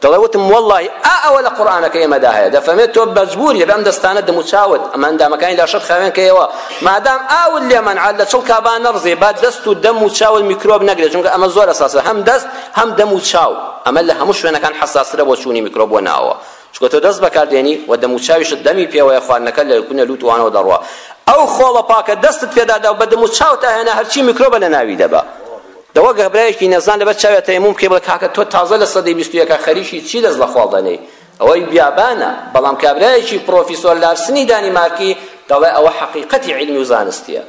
دەڵێ وتم وەڵڵاهی ئا ئەوە لە قورئانەکەی ئێمەدا هەیە دەفەرمێت تۆ مەجبوری دەبێ ئەم دەستانە دەم و چاوت ئەمە ئەندامەکانی لاشەت خاوێن کەیەوە مادام ئاوت لێ مەنعە لە چڵکا با نەڕزێ با دەست و دەم و چاوت میکرۆب نەگرێت چونکە ئەمە زۆر ئەساسە هەم دەست هەم دەم و چاو ئەمە لە هەموو شوێنەکان حەساسترە بۆ چوونی میکرۆب بۆ ناوەوە چونکە تۆ دەست بەکاردێنی و دەم و چاویشت دەمی پێوەیە خواردنەکە لە کونە لووت وانەوە دەڕوا ئەو خۆڵە پاکە دەستت پێدادا و بە دەم و چاوت ئاهێنا هەرچی میکرۆبە لە ناوی دەبا دە وەک هەبرایەکی نەزان لەبەر چاویا تەیەموم بکەی بڵێ کاکە تۆ تازە لە سەدەی بیست و یەکا خەریکی چی دەست لە خۆڵ دەنێی ئەوەی بیابانە بەڵام کابرایەکی پرۆفیسۆر لارسنی دانیمارکی دەڵێ ئەوە حەقیقەتی عیلمی و زانستیە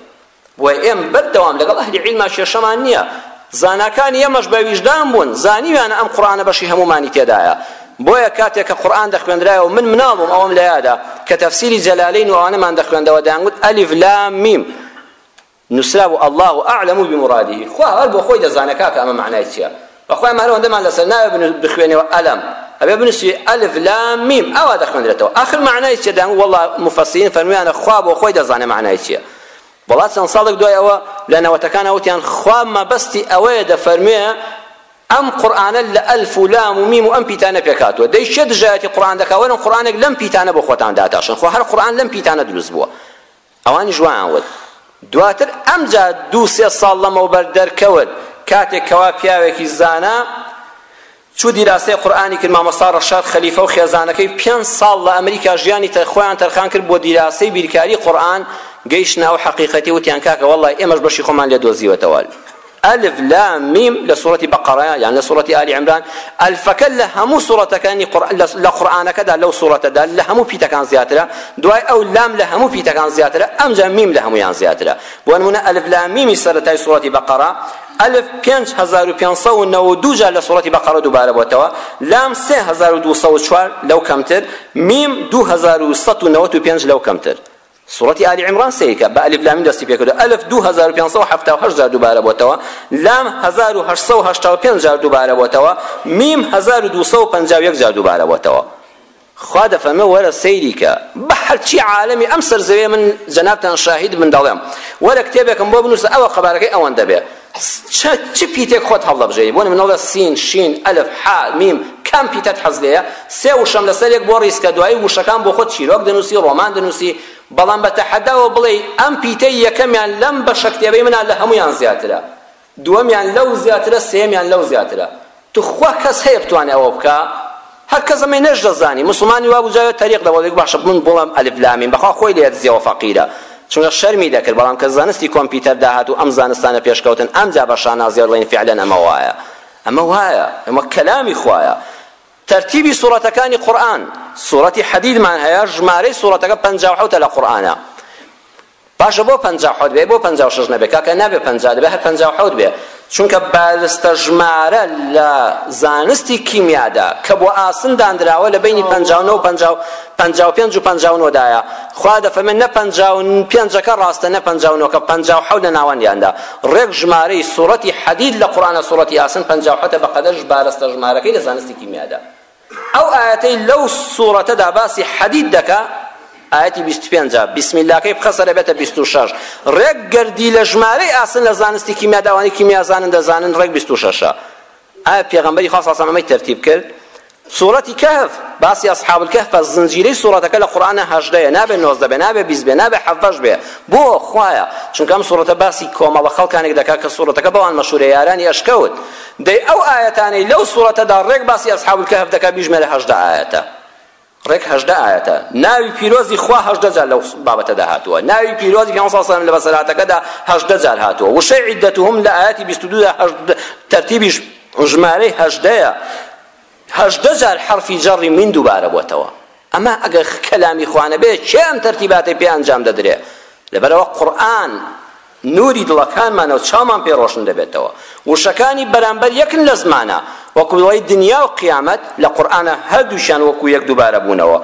بۆیە ئێم بەردەوام لەگەڵ ئەهلی عیلما کێشەمان نییە زاناکانی ئێمەش بە ویژدان بوون زانیویانە ئەم قورئانە بەشی هەمومانی تێدایە بۆیە کاتێک کە قورئان دەخوێندرایە و من مناڵ بووم ئەوەم لە یادە کە تەفسیری جەلالین و ئەوانەمان دەخوێندەوە دەیانگوت ئەلیف لام میم نوسرابوو اللە اعلم بمراده خوا هەر بۆ خۆی دەزانێ کاکە ئەمە مەعنای چیە بە خۆیان مانە ئەوەندەمان لەسەر ناوێ بخوێنەوە ئەلەم ئەبێ بنووسی ئەلف لام میم ئاوا دەخوێنرێتەوە آخر مەعنای چیە دەیان والله مفەسیرین فەرمویانە خوا بۆ خۆی دەزانێ مەعنای چیە وڵا چەند ساڵێک دوای ئەوە لە نەوەتەکان ئەوتیان خوا مەبەستی ئەوەیە دەفەرموێ ئەم قورآانە لە ئەلف و لام و میم و ئەم پیتانە پێکاتوە دەی شێ دژایەتی قورآان دەکەوەن قورآانێک لەم پیتانە بۆ خۆتان داتاشن خۆ هەر قورآان لەم پیتانە دروست بووە ئەوانیش وایان وت. دواتر ئەمجا دوو سێ ساڵ لەمەوبەر دەرکەوت کاتێک کەوا پیاوێکی زانا چوو دیراسەی قورئانی کرد مامۆستا ڕەشاد خەلیفە و خێزانەکەی پێنج ساڵ لە ئەمریکا ژیانی تە خۆیان تەرخان کرد بۆ دیراسەی بیرکاری قورئان گەیشتنە ئەو حەقیقەتی وتیان کاکە وەڵڵای ئێمەش بەشی خۆمان لێ دۆزیوەتەوە الف لام میم لە سورەتی بەقەڕە یان لە سورەتی ئالی عمران ئەلفەکە لە هەموو سورەتەکانی لە قورئانەکەدا لەو سورەتەدا لە هەموو پیتەکان زیاترە دوای ئەو لام لە هەموو پیتەکان زیاترە ئەمجا میم لە هەمویان زیاترە بۆ نمونە الف لام میمی سەرەتای سورەتی بەقەڕە الف 5592 جار لە سورەتی بەقەڕە دووبارە بۆتەوە لام 3204 لەو کەمتر میم 2195 لەو کەمتر سورەتی ئالی عمران سەیرکە بە الف لام دەستی پێکردو الف 2578 جار دووبارە بۆتەوە لام 1885 جار دووبارە بۆتەوە میم 1251 جار دووبارە بۆتەوە خوا دەفەرمێ وەرە سەیری کە بە هەرچی عالەمی ئەم سەرزەوێ من جەنابتان شاهید من دەڵێم وەرە کتێبێکم بۆ بنووسە ئەوە قەبارەکەی ئەوەندە بێ چە چ پیتێک خۆت هەڵدەبژێری بۆ نمونەڵە سین شین ئەلف حا میم کام پیتەت حەز لێیە سێ وشەم لەسەر یەک بۆ ڕیزکە دوایی وشەکان بۆ خۆت چیرۆک دەنووسی ڕۆمان دەنووسی بەڵام بە تەحەداوە بڵێی ئەم پیتەی یەکەمیان لەم بەشە کتێبەی منە لە هەمویان زیاترە دووەمیان لەو زیاترە سێمیان لەو زیاترە توخوا کەس هەیە بتوانێ ئەوە بکا هەر کەس ئەمەی نەش دەزانی مسلمانی وابوو جاوێ تەریق دەبەڵێ باشە من بڵێم ئەلف لام میم بەخوا خۆی لێ دزیەوە فەقیرە چونکە شەرمی دەکرد بەڵام کە زانستی کۆمپیوتەر داهات و ئەم زانستانە پێشکەوتن ئەمجا بە شانازیەوە دەڵێن فعلا ئەمە وایە ئەمە وایە ئەمە کەلامی خوایە تەرتیبی سوڕەتەکانی قورئان سوڕەتی حەدیدمان هەیە ژمارەی سوڕەتەکە پەنجا و حەوتە لە قورئانە باشە بۆ پەنجا و حەوت بێ بۆ پەنجا و شەش نەبێ کاکە نابێ پەنجا دەبێ هەر پەنجا و حەوت بێ چونکە بارستە ژمارە لە زانستی کیمیادا کە بۆ ئاسن دانراوە لە بینی پەنجا و نۆ پەنجا و پەنجا و پێنج و پەنجا و نۆدایە خوا دەفەرمێ نە پەنجا و پێنجەکە ڕاستە نە پەنجا و نۆکە پەنجا و حەوت لە ناوەندیاندا ڕێک ژمارەی سوڕەتی حەدید لە قورئانە سوڕەتی ئاسن پەنجا و حەوتە بەقەدەر بارستە ژمارەکەی لە زانستی کیمیادا ئەو ئایەتەی لەو سوڕەتەدا باسی حەدید دەکا ئایەتی بیست و پێنج بسم اللەکەی بخە سەرە بێتە بیست و شەش ڕێک گەردی لە ژمارەی ئاسن لە زانستی کیمیادا ئەوانەی کیمیا زانن دەزانن ڕێک بیست و شەشە ئایا پێغەمبەری خوا ساسان ئەمەی تەرتیب کرد سورەتی کەهف باسی ئەصحاب الكهف زنجیرەی سورەتەکە لە قورئانە 18 نابێ 19 بێ نابێ 20 بێ نابێ 17 بێ بۆ خوایە چونکە ئەم سورەتە باسی کۆمەڵە خەڵکانێک دەکات کە سورەتەکە بەوان مەشهورە یارانی ئەشکەوت دەی ئەو ئایەتانەی لەو سوڕەتەدا ڕێک باسی ئەسحاب الکهف دەکات بیژمێرە هەژدە ئایەتە ڕێک هەژدە ئایەتە ناوی پیرۆزی خوا هەژدە جار لەو بابەتەدا هاتووە ناوی پیرۆزی پێ سەلام لە بەسەراتەکەدا هەژدە جار هاتووە وشەی عیدەتهم لە ئایەتی بیست و دوودا تەرتیبیش ژمارەی هەژدەیە هەژدە جار حەرفی جەڕی مین دووبارە بۆتەوە. ئەمە ئەگەر کەلامی خوا نەبێ کێ ئەم تەرتیباتەی پێ ئەنجام دەدرێ؟ لەبەرئەوە قورئان نووری دڵەکانمانەو چاومان پێ ڕۆشن دەبێتەوە. وشەکانی بەرامبەر یەکن لە زمانا، وەکو بڵێی دنیاو قیامەت لە قورئانا هەردووکیان وەکو یەک دووبارە بوونەوە.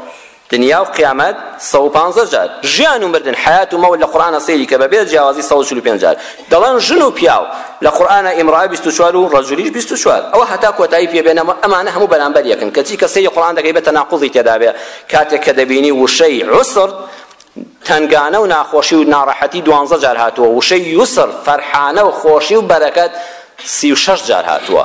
دنیا و قیامەت سەد و پانزە جار ژیان و مردن حیات و مەوت لە قورئانە سەیری کە بەبێ جیاوازی سەد و چل و پێنج جار دەڵێن ژن و پیاو لە قورئانە ئیمڕائە بیست و چوار و ڕەجولیش بیست و چوار ئەوە هەتا کۆتایی پێ بێنەوە ئەمانە هەموو بەرامبەر یەکن کەچی کە سەیری قورئان دەکەی بە تەناقوزی تێدا بێ کاتێک کە دەبینی وشەی عسر تەنگانە و ناخۆشی و ناڕەحەتی دوانزە جار هاتووە وشەی یوسر فەرحانە و خۆشی و بەرەکەت سی و شەش جار هاتووە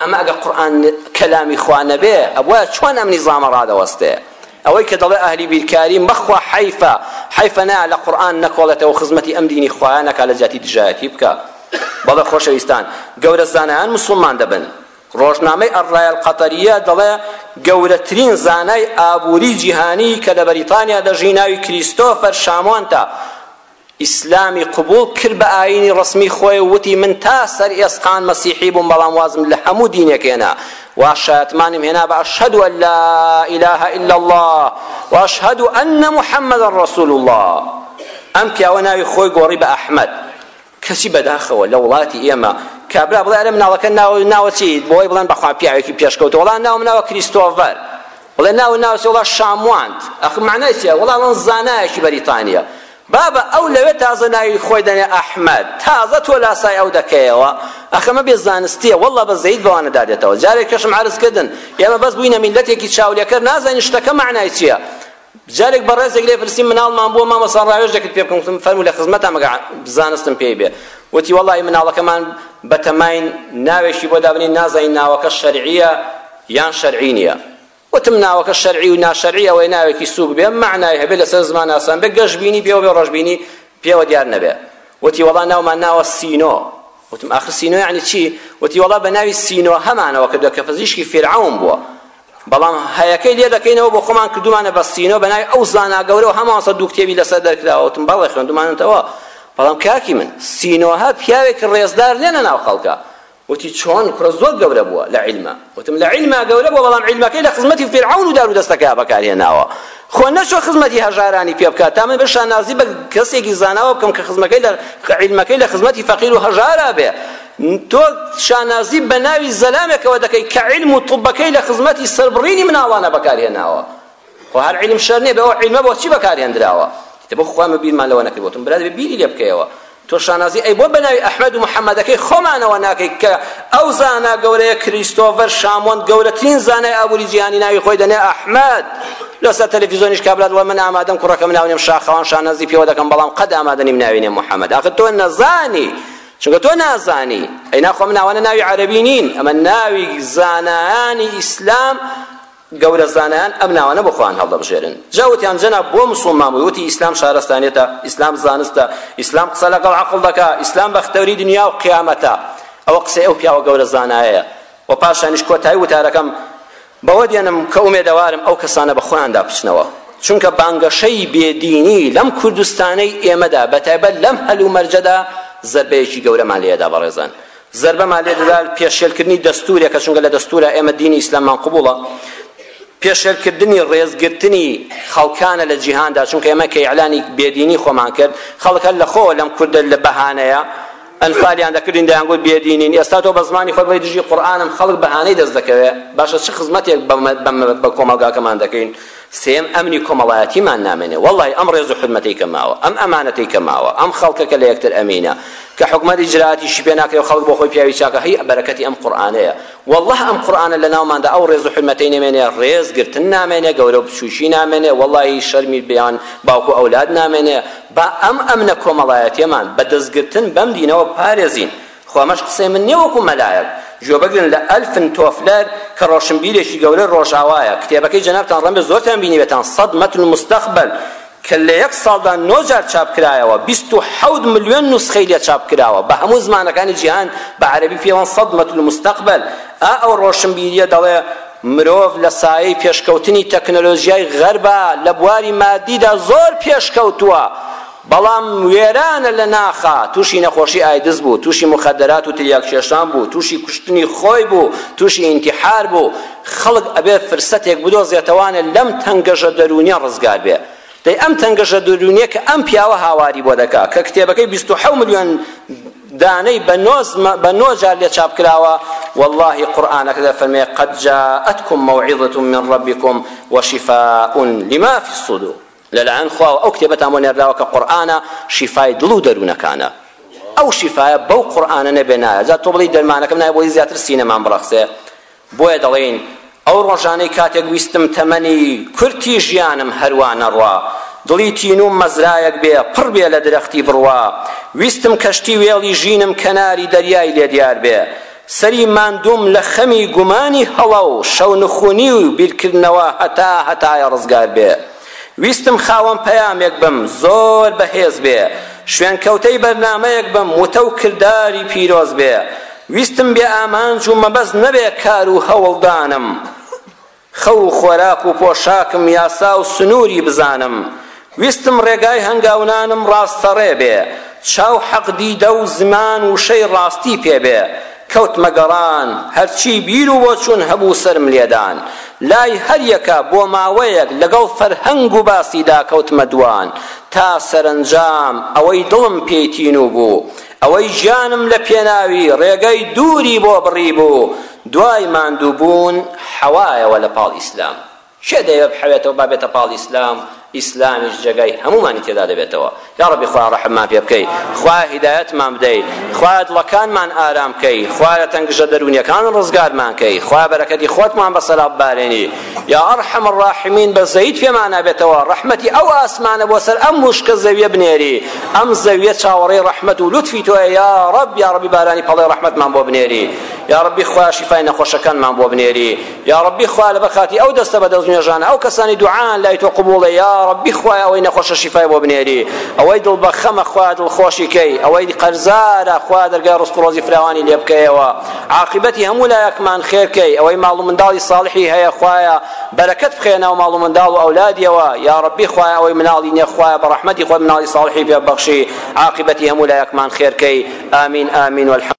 ئەمە ئەگە قورئان کەلامی خوا نەبێ ئەبوایە چۆن ئەم نیزامە ڕادەوەستێ ئەوەی کە دەڵێ ئەهلی بیرکاری مەخوا حەیفە حەیفە نا لە قورئان نەکۆڵێتەوە خزمەتی ئەم دینی خوایە نەکا لە جیاتی دژایەتی بکە بەڵێ خۆشەویستان گەورە زانایان مسلمان دەبن ڕۆژنامەی ئەڕای القەتەریە دەڵێ گەورەترین زانای ئابووری جیهانی کە لە بەریتانیا دەژی ناوی کریستۆفەر شامۆنتە ئیسلامی قبوڵ کرد بە ئاینی ڕەسمی خۆی و وتی من تا سەر ئێسقان مەسیحی بووم بەڵام وازم لە هەموو دینێک هێنا و شایەتمانیم هێنا بە ئەشهەدو ئەن لا ئیلاهە ئیلا اللە و ئەشهەدو ئەنە محەممەدا ڕەسول اللە ئەم پیاوە ناوی خۆی گۆڕی بە ئەحمەد کەچی بەداخەوە لە وڵاتی ئێمە کابرا بڵێ ئەرێ مناڵەکە ناوە ناوە چی بۆی بڵێن بەخوا پیاوێکی پێشکەوتووە وەڵا ناوم ناوە کریستۆڤەر بڵێ ناوت ناوچە وڵا شامواند ئەخ معنای چیە وڵا من زانایەکی بەریتانیا بابە ئەو لەوێ تازە ناوی خۆی دەنێ ئەحمەد تازە تۆ لاسای ئەو دەکەیەوە ئەخەمە بێ زانستیە والله بە زەید بەوانە دادێتەوە جارێک کەشم عرض کردن ئێمە بەس بووینە میلەتێکی چاولێکەر نازانین شتەکە معنای چییە جارێک بەڕێزێک لێ پرسی مناڵمان بووە مامۆسا ڕاوێژ دەکرد پێ بکەم گفتم فەرموو لە خزمەتە مەگە زانستم پێی بێ وتی وەڵی مناڵەکەمان بەتەماین ناوێکی بۆ دابنین نازانین ناوەکە شەرعیە یان شەرعی نیە وتم ناوەکە شەرعی و ناشەرعی ئەوەی ناوێکی سووک بێ مەعنای هەبێ لەسەر زمان ئاسان بێ گەش بینی پێوە بێ ڕەش بینی پێوە دیار نەبێ وتی وەڵا ناومان ناوە سینۆ وتم ئاخر سینۆ یعنی چی وتی وەڵا بە ناوی سینۆ هەمانەوە کردووە کە پزیشکی فیرعەون بووە بەڵام هەیەکەی لێ دەکەینەوە بۆ خۆمان کردومانە بە سینۆ بە ناوی ئەو زانا گەورە و هەمان سەد دوو کتێبی لەسەر دەرکراوە وتم بەڵێ خوێندومانەتەوە بەڵام کاکی من سینۆها پیاوێک ڕێزدار لێنە ناو خەڵکە وتی چۆن کوڕە زۆر گەورە بووە لە عیلما وتم لە عیلما گەورە بووە بەڵام عیلمەکەی لە خزمەتی فیرعەون و دارو دەستەکەیا بەکارهێناوە خۆ نەچوە خزمەتی هەژارانی پێ بکات تا من بە شانازی بە کەسێکی زاناوە بکەم کە خزمەکەی لە عیلمەکەی لە خزمەتی فەقیر و هەژارا بێ تۆ شانازی بە ناوی زەلامێکەوە دەکەی کە عیلم و طبەکەی لە خزمەتی سەربڕینی مناڵانە بەکارهێناوە خۆ هەر علم شەر نییە بە ئەو علمە بۆچی بەکارهێندراوە تبو خوان و بیرمان لەوە نەکرد وتم برادر بیری لێ بکەیەوە تۆ شانازی ئەی بۆ بەناوی ئەحمەد و محەممەدەکەی خۆمانەوە ناکەی کە ئەو زانا گەورەیە کریستۆڤەر شامۆند گەورەترین زانای ئابووری جیهانی ناوی خۆی دەنێ ئەحمەد لەسەر تەلەڤیزیۆنیش کابرات وە من ئامادەم کوڕەکەم ناونێم شاخەوان شانازی پێوە دەکەم بەڵام قەد ئامادە نیم ناوی نێم محەممەد ئاخر تۆ نەزانی چونکە تۆ نازانی ئەی ناخۆم ناوانە ناوی عەربی نین ئەمە ناوی زانایانی ئیسلام گەورە زانایان ئەم ناوانە بۆ خۆیان هەڵدەبژێرن جا وتیان جەناب بۆ موسڵمان بووی وتی ئیسلام شارەستانیەتە ئیسلام زانستە ئیسلام قسە لەگەڵ عەقڵ دەکا ئیسلام بەختەوری دنیا و قیامەتە ئەوە قسەی ئەو پیاوە گەورە زانایەیە و پاشانیش کۆتایی وتارەکەم بەوە دێنم کە ئومێدەوارم ئەو کەسانە بە خۆیاندا بچنەوە چونکە بانگەشەی بێدینی لەم کوردستانەی ئێمەدا بەتایبەت لەم هەلومەرجەدا زەربەیەکی گەورەمان لێدا بەڕێزان زەربەمان لێ دەدا پێشێلکردنی دەستورێکە چونکە لە دەستورە ئێمە دینی ئیسلاممان قبوڵە پێشێلکردنی ڕێزگرتنی خەڵکانە لە جیهاندا چونکە ئێمە کە ئیعلانی بێدینی خۆمان کرد خەڵک هەر لە خۆوە لەم کوردە لە بەهانەیە ئەنفالیان دەکردین دەیانگوت بێدینین ئێستا تۆ بە زمانی خۆت بڵێ دژی قورئانم خەڵک بەهانەی دەست دەکەوێ باشە چ خزمەتێک بە کۆمەڵگاکەمان دەکەین سێیەم ئەمنی کۆمەڵایەتیمان نامێنێ وەڵای ئەم ڕێز و حورمەتەی کە ماوە ئەم ئەمانەتەی کە ماوە ئەم خەڵکە کە لە یەکتر ئەمینە کە حکومەت ئیجرائاتیشی پێ ناکرێ و خەڵک بۆ خۆی پیاوی چاکە هەی بەرەکەتی ئەم قورئانەیە وەڵا ئەم قورئانە لە ناوماندا ئەو ڕێز و حورمەتەی نەمێنێ ڕێز گرتن نامێنێ گەورە و بچووکی نامێنێ وەڵای شەرمی بیان باوک و ئەولاد نامێنێ با ئەم ئەمنە کۆمەڵایەتیەمان بە دەستگرتن بەم دینەوە بپارێزین خۆ ئەمەش قسەی من نیە وەکو مەلایەک گوێ بگرن لە ئەلفن تۆفلەر کە ڕۆشنبیرێکی گەورەی ڕۆژاوایە کتێبەکەی جەنابتان ڕەنگە زۆرتان بینیبێتان سەد مەتن المستقبل کە لە یەک ساڵدا نۆ جار چاپ کرایەوە بیست و حەوت ملیۆن نوسخەی لێ چاپ کراوە بە هەموو زمانەکانی جیهان بە عەرەبی پێوەن سەد مەتن المستقبل ئا ئەو ڕۆشنبیریە دەڵێ مرۆڤ لە سایەی پێشکەوتنی تەکنەلۆژیای غەربا لە بواری مادیدا زۆر پێشکەوتووە بەڵام وێرانە لە ناخا، تووشی نەخۆشی ئایدز بوو، تووشی موخەدەرات و تلیاک کێشان بوو، تووشی کوشتنی خۆی بوو، تووشی ئینتیحار بوو، خەڵک ئەبێ فرسەتێک بدۆزێتەوانێ لەم تەنگەژە دەروونیە ڕزگار بێ. دەی ئەم تەنگەژە دەروونیە کە ئەم پیاوە هاواری بۆ دەکا، کە کتێبەکەی بیست و حەو ملیۆن دانەی بە نۆ بە نۆ جار لێ چاپ کراوە، وەڵڵاهی قورئانەکە دەفەرمێ، قد جاءتکم موعظة من ربکم وشفاء لما فی الصدور. لە لایەن خواوە ئەو کتێبەتان بۆ نێردراوە کە قورئانە شیفای دڵ و دەروونەکانە ئەو شیفایە بەو قورئانە نەبێ نایە جا تۆ بڵی دەرمانەکەم نایە بۆی زیاتر سینەمان بڕەخسێ بۆیە دەڵێین ئەو ڕۆژانەی کاتێک ویستم تەمەنی کورتی ژیانم هەروا نەڕوا دڵی تینوم مەزرایەک بێ پڕ بێ لە درەختی بڕوا ویستم کەشتی وێڵی ژینم کەناری دەریای لێ دیار بێ سەری ماندووم لە خەمی گومانی هەڵە و شەونخونی و بیرکردنەوە هەتا هەتایە ڕزگار بێ ویستم خاوەن پەیامێک بم زۆر بەهێز بێ شوێنکەوتەی بەرنامەیەک بم وتە و کرداری پیرۆز بێ ویستم بێ ئامانج و مەبەست نەبێ کار و هەوڵدانم خەو و خۆراک و پۆشاکم یاسا و سنووری بزانم، ویستم ڕێگای هەنگاونانم ڕاستەڕێ بێ، چاو حەق دیدە و زمان وشەی ڕاستی پێ بێ، کەوتمە گەڕان، هەرچی بیر و بۆچوون هەبوو سەرم لێ دان، لای هەر یەکە بۆ ماوەیەک لەگەڵ فەرهەنگ و باسیدا کەوتمە دووان، تا سەرەنجام ئەوەی دڵم پێی تینوو بوو، ئەوەی گیانم لە پێناوی ڕێگەی دووری بۆ بڕی بوو دوای ماندوو بوون حەوایەوە لە پاڵ ئیسلام کێ دەیەوێ بحەوێتەوە با بێتە پاڵ ئیسلام ئیسلامیش جێگای هەموومانی تێدا دەبێتەوە یا ڕەبی خوا ڕەحممان پێ بکەی خوا هیدایەتمان بدەی خوا دڵەکانمان ئارام کەی خوا لە تەنگژە دەروونیەکان ڕزگارمان کەی خوا بەرەکەتی خۆتمان بەسەرا ببارێنی یا ارحم الراحمین بەزەییت پێمان نابێتەوە ڕەحمەتی ئەو ئاسمانە بۆ سەر ئەم وشکە زەویە بنێری ئەم زەویە چاوەڕێی ڕەحمەت و لوتفی تۆیە یا ڕەب یا ڕەبی بارانی پەڵەی ڕەحمەتمان بۆ بنێری یا ڕەبی خوا شیفای نەخۆشەکانمان بۆ بنێری یا ڕەبی خوا لە بەرکاتی ئەو دەستە بە دەست نوێژانە ئەو کەسانی دوعان لای تۆ قبوڵە یا ڕەبی خوای ئەوەی نەخۆشە شیفای بۆ بنێری ئەوەی دڵ بەخەمە خوا دڵخۆشی کەی ئەوەی قەرزارە خوا دەرگای ڕزق و ڕۆزی فراوانی لێ بکەیەوە عاقیبەتی هەموو لایەکمان خێر کەی ئەوەی ماڵ و منداڵی ساڵحی هەیە خوایە بەرەکەت بخەیە ناو ماڵ و منداڵ و ئەولادیەوە یا ربی خوایە ئەوەی مناڵی نیە خوایە بە رەحمەتی خۆت مناڵی ساڵحی پێ ببەخشی عاقیبەتی هەموو لایەکمان خێر کەی ئامین ئامین والحمد